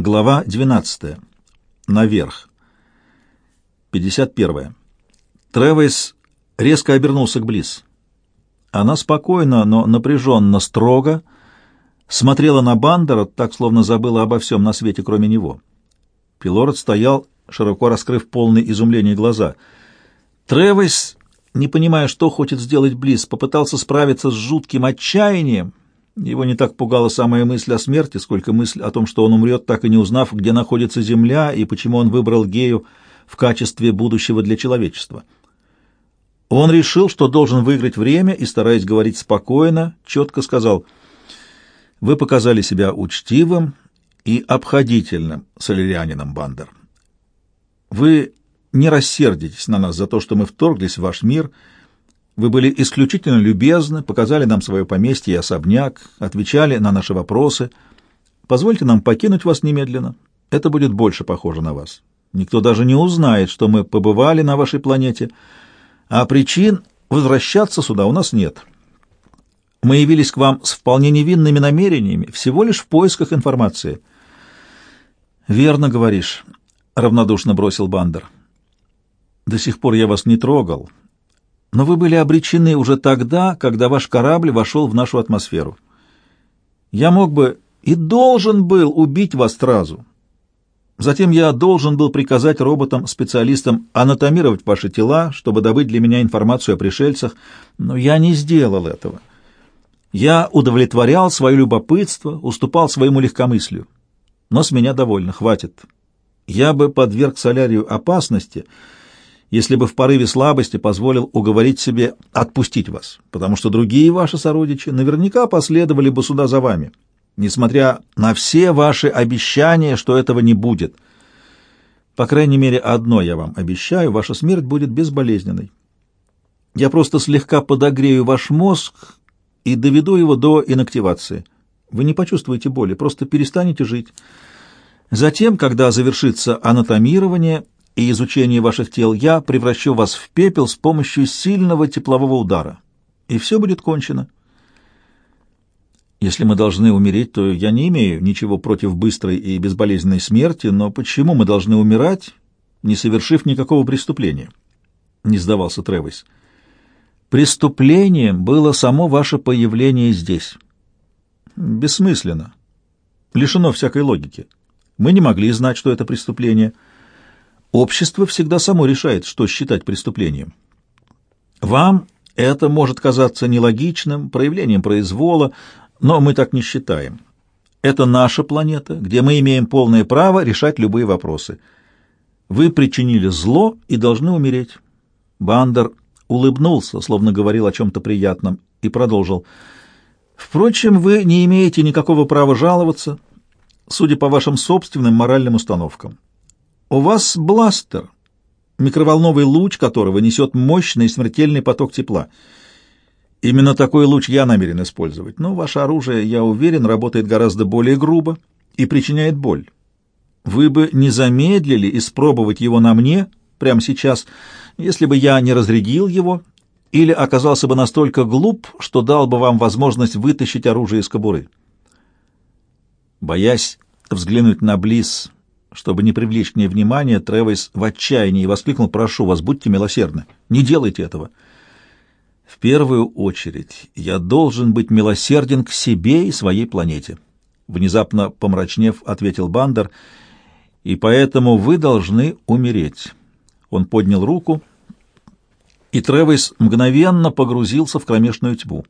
Глава 12. Наверх. 51. Тревис резко обернулся к Близ. Она спокойно, но напряженно, строго смотрела на Бандера, так словно забыла обо всем на свете, кроме него. Пилород стоял, широко раскрыв полные изумления глаза. Тревис, не понимая, что хочет сделать Близ, попытался справиться с жутким отчаянием, его не так пугала самая мысль о смерти, сколько мысль о том, что он умрет, так и не узнав, где находится Земля и почему он выбрал Гею в качестве будущего для человечества. Он решил, что должен выиграть время и, стараясь говорить спокойно, четко сказал, «Вы показали себя учтивым и обходительным солярианином, Бандер. Вы не рассердитесь на нас за то, что мы вторглись в ваш мир — вы были исключительно любезны, показали нам свое поместье и особняк, отвечали на наши вопросы. Позвольте нам покинуть вас немедленно. Это будет больше похоже на вас. Никто даже не узнает, что мы побывали на вашей планете, а причин возвращаться сюда у нас нет. Мы явились к вам с вполне невинными намерениями, всего лишь в поисках информации. «Верно говоришь», — равнодушно бросил Бандер. «До сих пор я вас не трогал» но вы были обречены уже тогда, когда ваш корабль вошел в нашу атмосферу. Я мог бы и должен был убить вас сразу. Затем я должен был приказать роботам-специалистам анатомировать ваши тела, чтобы добыть для меня информацию о пришельцах, но я не сделал этого. Я удовлетворял свое любопытство, уступал своему легкомыслию. Но с меня довольно, хватит. Я бы подверг солярию опасности — если бы в порыве слабости позволил уговорить себе отпустить вас, потому что другие ваши сородичи наверняка последовали бы сюда за вами, несмотря на все ваши обещания, что этого не будет. По крайней мере, одно я вам обещаю, ваша смерть будет безболезненной. Я просто слегка подогрею ваш мозг и доведу его до инактивации. Вы не почувствуете боли, просто перестанете жить. Затем, когда завершится анатомирование, и изучение ваших тел, я превращу вас в пепел с помощью сильного теплового удара. И все будет кончено. Если мы должны умереть, то я не имею ничего против быстрой и безболезненной смерти, но почему мы должны умирать, не совершив никакого преступления? Не сдавался Тревис. Преступлением было само ваше появление здесь. Бессмысленно. Лишено всякой логики. Мы не могли знать, что это преступление — Общество всегда само решает, что считать преступлением. Вам это может казаться нелогичным, проявлением произвола, но мы так не считаем. Это наша планета, где мы имеем полное право решать любые вопросы. Вы причинили зло и должны умереть. Бандер улыбнулся, словно говорил о чем-то приятном, и продолжил. Впрочем, вы не имеете никакого права жаловаться, судя по вашим собственным моральным установкам. У вас бластер, микроволновый луч которого несет мощный смертельный поток тепла. Именно такой луч я намерен использовать, но ваше оружие, я уверен, работает гораздо более грубо и причиняет боль. Вы бы не замедлили испробовать его на мне прямо сейчас, если бы я не разрядил его или оказался бы настолько глуп, что дал бы вам возможность вытащить оружие из кобуры. Боясь взглянуть на Близ чтобы не привлечь к ней внимания, Тревис в отчаянии воскликнул «Прошу вас, будьте милосердны, не делайте этого». «В первую очередь я должен быть милосерден к себе и своей планете», — внезапно помрачнев, ответил Бандер, «и поэтому вы должны умереть». Он поднял руку, и Тревис мгновенно погрузился в кромешную тьму.